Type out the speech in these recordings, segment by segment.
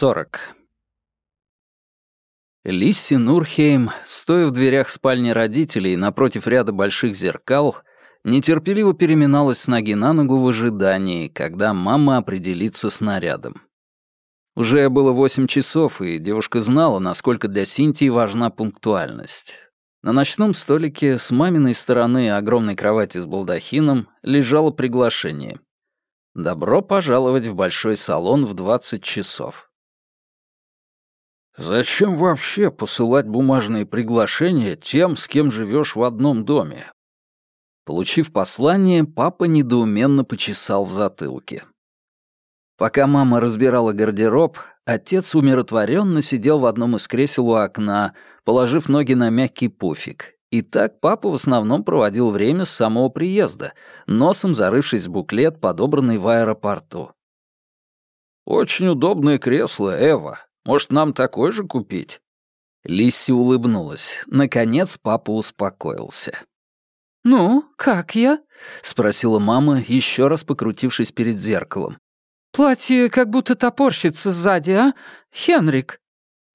40. Лисси Нурхейм, стоя в дверях спальни родителей напротив ряда больших зеркал, нетерпеливо переминалась с ноги на ногу в ожидании, когда мама определится с нарядом. Уже было восемь часов, и девушка знала, насколько для Синтии важна пунктуальность. На ночном столике с маминой стороны огромной кровати с балдахином лежало приглашение. «Добро пожаловать в большой салон в 20 часов». «Зачем вообще посылать бумажные приглашения тем, с кем живешь в одном доме?» Получив послание, папа недоуменно почесал в затылке. Пока мама разбирала гардероб, отец умиротворенно сидел в одном из кресел у окна, положив ноги на мягкий пуфик. И так папа в основном проводил время с самого приезда, носом зарывшись в буклет, подобранный в аэропорту. «Очень удобное кресло, Эва. Может, нам такое же купить?» Лисси улыбнулась. Наконец папа успокоился. «Ну, как я?» — спросила мама, еще раз покрутившись перед зеркалом. «Платье как будто топорщится сзади, а, Хенрик?»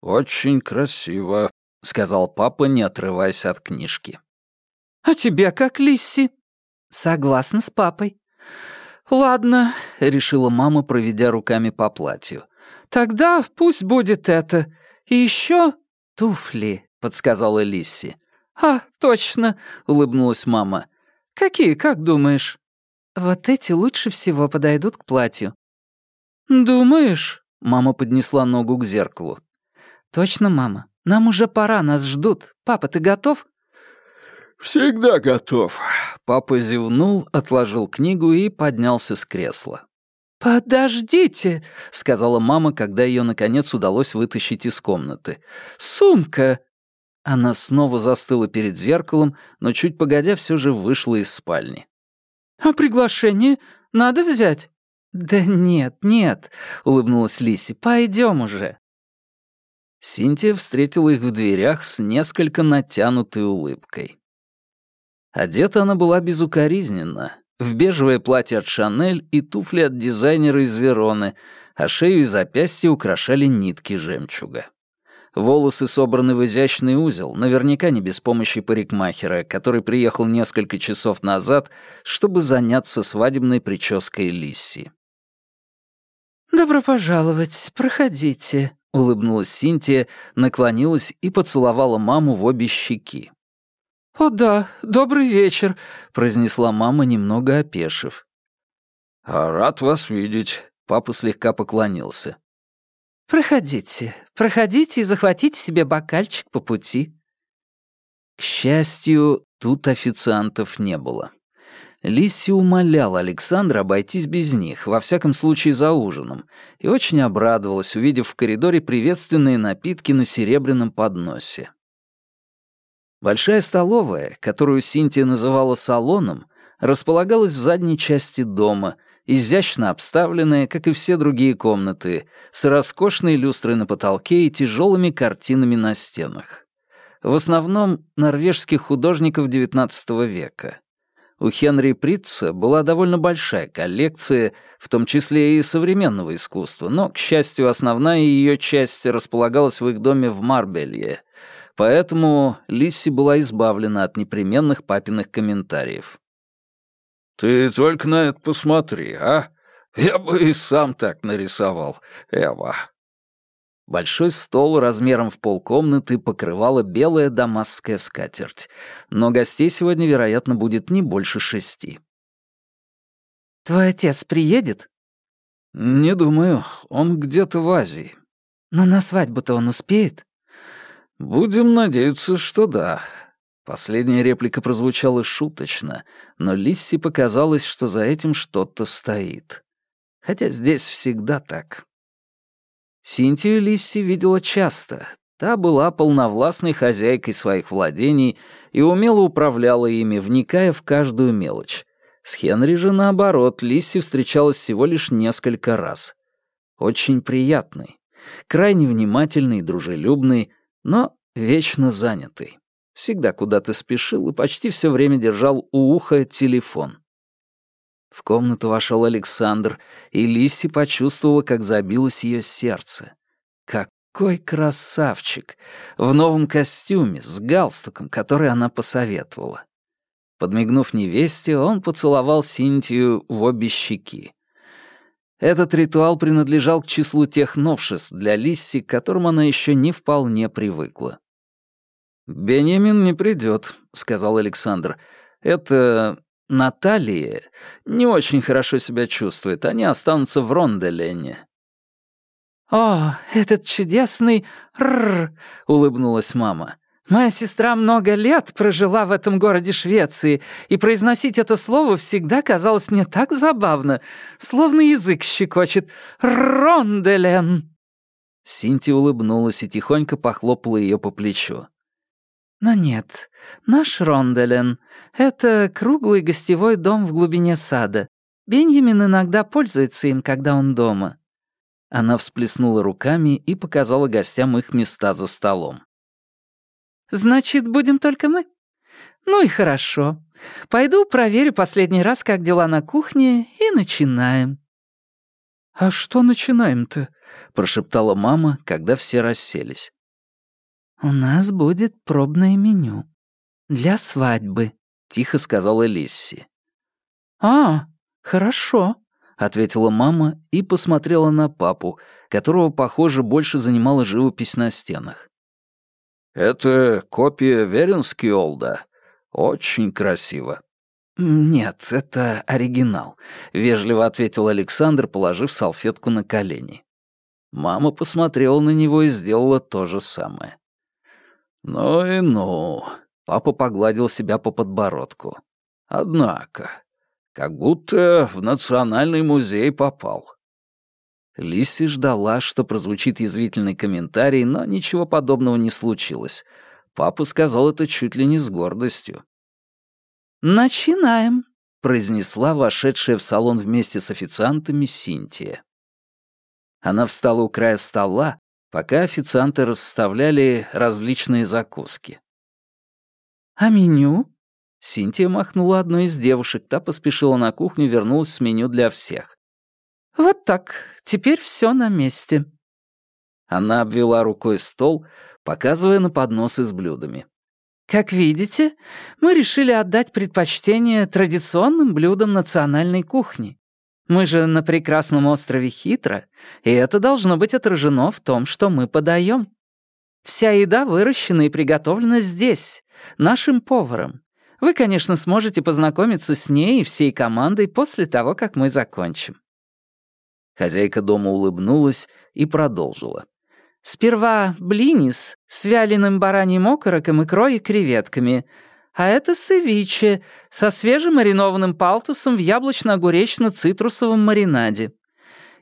«Очень красиво», — сказал папа, не отрываясь от книжки. «А тебе как, Лисси?» «Согласна с папой». «Ладно», — решила мама, проведя руками по платью. «Тогда пусть будет это. И еще туфли», — подсказала Лисси. «А, точно», — улыбнулась мама. «Какие, как думаешь?» «Вот эти лучше всего подойдут к платью». «Думаешь?» — мама поднесла ногу к зеркалу. «Точно, мама. Нам уже пора, нас ждут. Папа, ты готов?» «Всегда готов». Папа зевнул, отложил книгу и поднялся с кресла. «Подождите», — сказала мама, когда ее наконец удалось вытащить из комнаты. «Сумка!» Она снова застыла перед зеркалом, но чуть погодя все же вышла из спальни. «А приглашение надо взять?» «Да нет, нет», — улыбнулась Лиси, — «пойдем уже». Синтия встретила их в дверях с несколько натянутой улыбкой. Одета она была безукоризненно, в бежевое платье от Шанель и туфли от дизайнера из Вероны, а шею и запястья украшали нитки жемчуга. Волосы собраны в изящный узел, наверняка не без помощи парикмахера, который приехал несколько часов назад, чтобы заняться свадебной прической Лисси. «Добро пожаловать, проходите», — улыбнулась Синтия, наклонилась и поцеловала маму в обе щеки. «О да, добрый вечер», — произнесла мама, немного опешив. «А рад вас видеть», — папа слегка поклонился. «Проходите, проходите и захватите себе бокальчик по пути». К счастью, тут официантов не было. Лисси умоляла Александра обойтись без них, во всяком случае за ужином, и очень обрадовалась, увидев в коридоре приветственные напитки на серебряном подносе. Большая столовая, которую Синтия называла салоном, располагалась в задней части дома, изящно обставленная, как и все другие комнаты, с роскошной люстрой на потолке и тяжелыми картинами на стенах. В основном норвежских художников XIX века. У Хенри Притца была довольно большая коллекция, в том числе и современного искусства, но, к счастью, основная ее часть располагалась в их доме в Марбелье, поэтому Лисси была избавлена от непременных папиных комментариев. «Ты только на это посмотри, а? Я бы и сам так нарисовал, Эва». Большой стол размером в полкомнаты покрывала белая дамасская скатерть, но гостей сегодня, вероятно, будет не больше шести. «Твой отец приедет?» «Не думаю, он где-то в Азии». «Но на свадьбу-то он успеет?» «Будем надеяться, что да». Последняя реплика прозвучала шуточно, но Лисси показалось, что за этим что-то стоит. Хотя здесь всегда так. Синтию Лисси видела часто. Та была полновластной хозяйкой своих владений и умело управляла ими, вникая в каждую мелочь. С Хенри же, наоборот, Лисси встречалась всего лишь несколько раз. Очень приятный, крайне внимательный и дружелюбный, но вечно занятый. Всегда куда-то спешил и почти все время держал у уха телефон. В комнату вошел Александр, и Лисси почувствовала, как забилось ее сердце. Какой красавчик! В новом костюме, с галстуком, который она посоветовала. Подмигнув невесте, он поцеловал Синтию в обе щеки. Этот ритуал принадлежал к числу тех новшеств для Лисси, к которым она еще не вполне привыкла. «Бенjamin не придет», — сказал Александр. «Это Наталья не очень хорошо себя чувствует. Они останутся в Ронделене». «О, этот чудесный рр!» — улыбнулась мама. «Моя сестра много лет прожила в этом городе Швеции, и произносить это слово всегда казалось мне так забавно, словно язык щекочет. Ронделен!» Синти улыбнулась и тихонько похлопала ее по плечу. Но нет, наш Ронделен — это круглый гостевой дом в глубине сада. Бенjamin иногда пользуется им, когда он дома. Она всплеснула руками и показала гостям их места за столом. «Значит, будем только мы? Ну и хорошо. Пойду проверю последний раз, как дела на кухне, и начинаем». «А что начинаем-то?» — прошептала мама, когда все расселись. «У нас будет пробное меню. Для свадьбы», — тихо сказала Лисси. «А, хорошо», — ответила мама и посмотрела на папу, которого, похоже, больше занимала живопись на стенах. «Это копия Веренскиолда. Очень красиво». «Нет, это оригинал», — вежливо ответил Александр, положив салфетку на колени. Мама посмотрела на него и сделала то же самое. «Ну и ну», — папа погладил себя по подбородку. «Однако, как будто в Национальный музей попал». Лисси ждала, что прозвучит язвительный комментарий, но ничего подобного не случилось. Папа сказал это чуть ли не с гордостью. «Начинаем», — произнесла вошедшая в салон вместе с официантами Синтия. Она встала у края стола, пока официанты расставляли различные закуски. «А меню?» Синтия махнула одной из девушек, та поспешила на кухню, вернулась с меню для всех. «Вот так, теперь все на месте». Она обвела рукой стол, показывая на подносы с блюдами. «Как видите, мы решили отдать предпочтение традиционным блюдам национальной кухни. Мы же на прекрасном острове Хитро, и это должно быть отражено в том, что мы подаем. Вся еда выращена и приготовлена здесь, нашим поваром. Вы, конечно, сможете познакомиться с ней и всей командой после того, как мы закончим». Хозяйка дома улыбнулась и продолжила. «Сперва блинис с вяленым бараньим окороком, икрой и креветками, а это севиче со свежемаринованным палтусом в яблочно-огуречно-цитрусовом маринаде.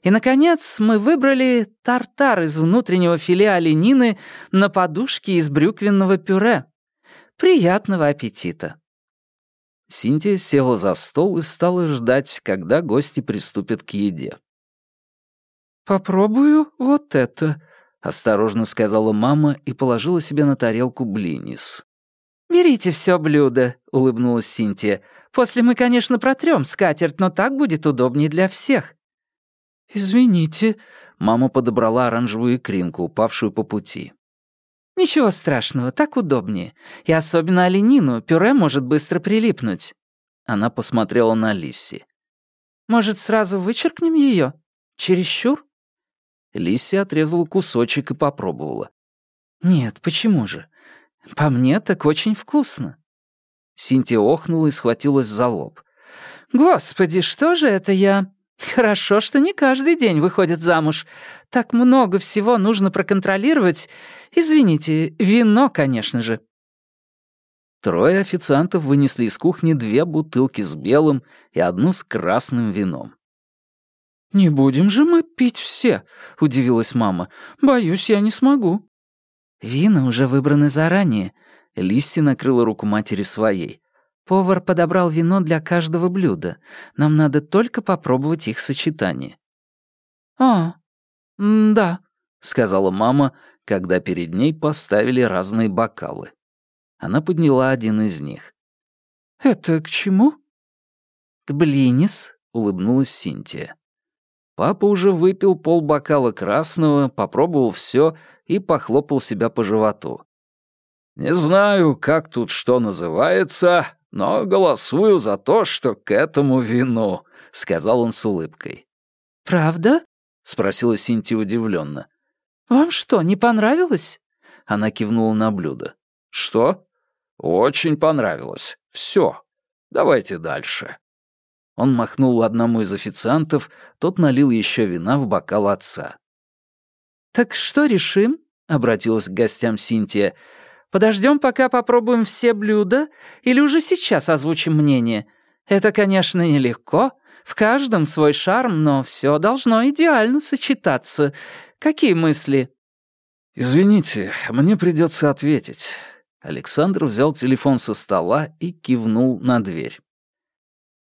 И, наконец, мы выбрали тартар из внутреннего филе оленины на подушке из брюквенного пюре. Приятного аппетита!» Синтия села за стол и стала ждать, когда гости приступят к еде. «Попробую вот это», — осторожно сказала мама и положила себе на тарелку блинис. «Берите все блюдо», — улыбнулась Синтия. «После мы, конечно, протрем скатерть, но так будет удобнее для всех». «Извините», — мама подобрала оранжевую икринку, упавшую по пути. «Ничего страшного, так удобнее. И особенно оленину, пюре может быстро прилипнуть». Она посмотрела на Лисси. «Может, сразу вычеркнем ее? Чересчур?» Лисси отрезала кусочек и попробовала. «Нет, почему же? По мне так очень вкусно». Синтия охнула и схватилась за лоб. «Господи, что же это я? Хорошо, что не каждый день выходит замуж. Так много всего нужно проконтролировать. Извините, вино, конечно же». Трое официантов вынесли из кухни две бутылки с белым и одну с красным вином. «Не будем же мы пить все», — удивилась мама. «Боюсь, я не смогу». «Вина уже выбраны заранее», — Лисси накрыла руку матери своей. «Повар подобрал вино для каждого блюда. Нам надо только попробовать их сочетание». «А, да», — сказала мама, когда перед ней поставили разные бокалы. Она подняла один из них. «Это к чему?» «К блинис», — улыбнулась Синтия. Папа уже выпил полбокала красного, попробовал все и похлопал себя по животу. «Не знаю, как тут что называется, но голосую за то, что к этому вину», — сказал он с улыбкой. «Правда?» — спросила Синтия удивленно. «Вам что, не понравилось?» Она кивнула на блюдо. «Что?» «Очень понравилось. Все. Давайте дальше». Он махнул одному из официантов, тот налил еще вина в бокал отца. «Так что решим?» — обратилась к гостям Синтия. «Подождем, пока попробуем все блюда, или уже сейчас озвучим мнение? Это, конечно, нелегко, в каждом свой шарм, но все должно идеально сочетаться. Какие мысли?» «Извините, мне придется ответить». Александр взял телефон со стола и кивнул на дверь.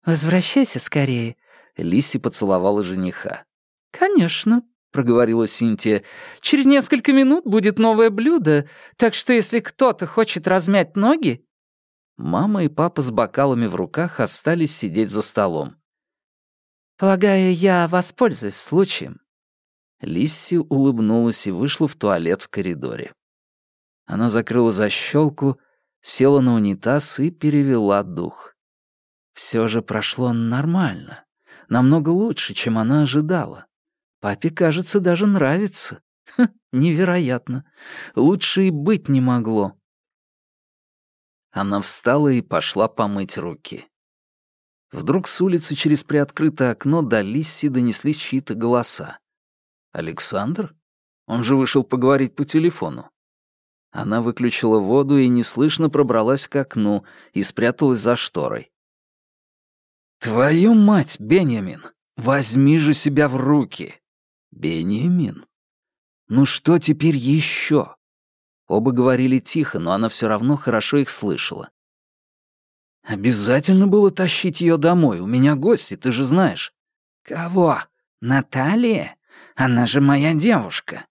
«Возвращайся скорее», — Лиси поцеловала жениха. «Конечно», — проговорила Синтия. «Через несколько минут будет новое блюдо, так что если кто-то хочет размять ноги...» Мама и папа с бокалами в руках остались сидеть за столом. «Полагаю, я воспользуюсь случаем». Лисси улыбнулась и вышла в туалет в коридоре. Она закрыла защелку, села на унитаз и перевела дух. Все же прошло нормально. Намного лучше, чем она ожидала. Папе, кажется, даже нравится. Ха, невероятно. Лучше и быть не могло. Она встала и пошла помыть руки. Вдруг с улицы через приоткрытое окно до Лисси донеслись чьи-то голоса. «Александр? Он же вышел поговорить по телефону». Она выключила воду и неслышно пробралась к окну и спряталась за шторой. «Твою мать, Бенjamin! Возьми же себя в руки!» «Бенjamin? Ну что теперь еще?» Оба говорили тихо, но она все равно хорошо их слышала. «Обязательно было тащить ее домой. У меня гости, ты же знаешь». «Кого? Наталья? Она же моя девушка».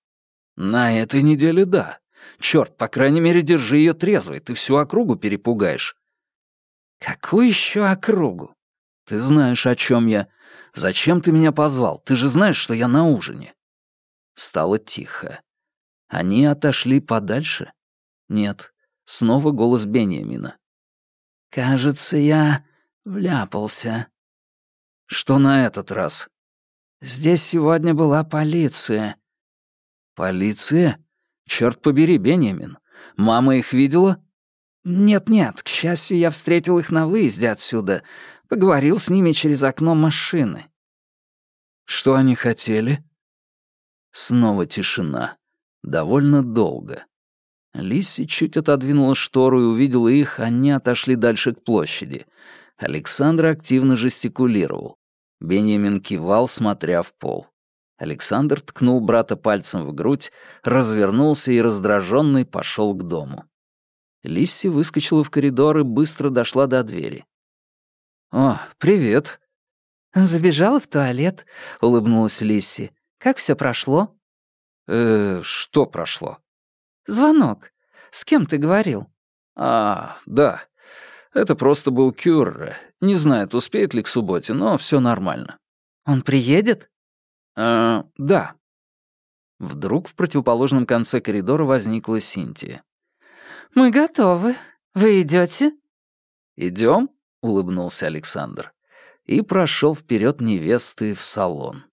«На этой неделе да. Черт, по крайней мере, держи ее трезвой, ты всю округу перепугаешь». «Какую еще округу?» Ты знаешь, о чем я. Зачем ты меня позвал? Ты же знаешь, что я на ужине». Стало тихо. Они отошли подальше? Нет. Снова голос Бениамина. «Кажется, я вляпался». «Что на этот раз?» «Здесь сегодня была полиция». «Полиция? Черт побери, Бениамин. Мама их видела?» «Нет-нет, к счастью, я встретил их на выезде отсюда. Поговорил с ними через окно машины. Что они хотели? Снова тишина. Довольно долго. Лисси чуть отодвинула штору и увидела их, они отошли дальше к площади. Александр активно жестикулировал. Бенjamin кивал, смотря в пол. Александр ткнул брата пальцем в грудь, развернулся и раздраженный пошел к дому. Лисси выскочила в коридор и быстро дошла до двери. «О, привет». «Забежала в туалет», — улыбнулась Лисси. «Как все прошло?» «Э, что прошло?» «Звонок. С кем ты говорил?» «А, да. Это просто был Кюрре. Не знает, успеет ли к субботе, но все нормально». «Он приедет?» «Э, да». Вдруг в противоположном конце коридора возникла Синтия. «Мы готовы. Вы идете? Идем? — улыбнулся Александр и прошел вперед невесты в салон.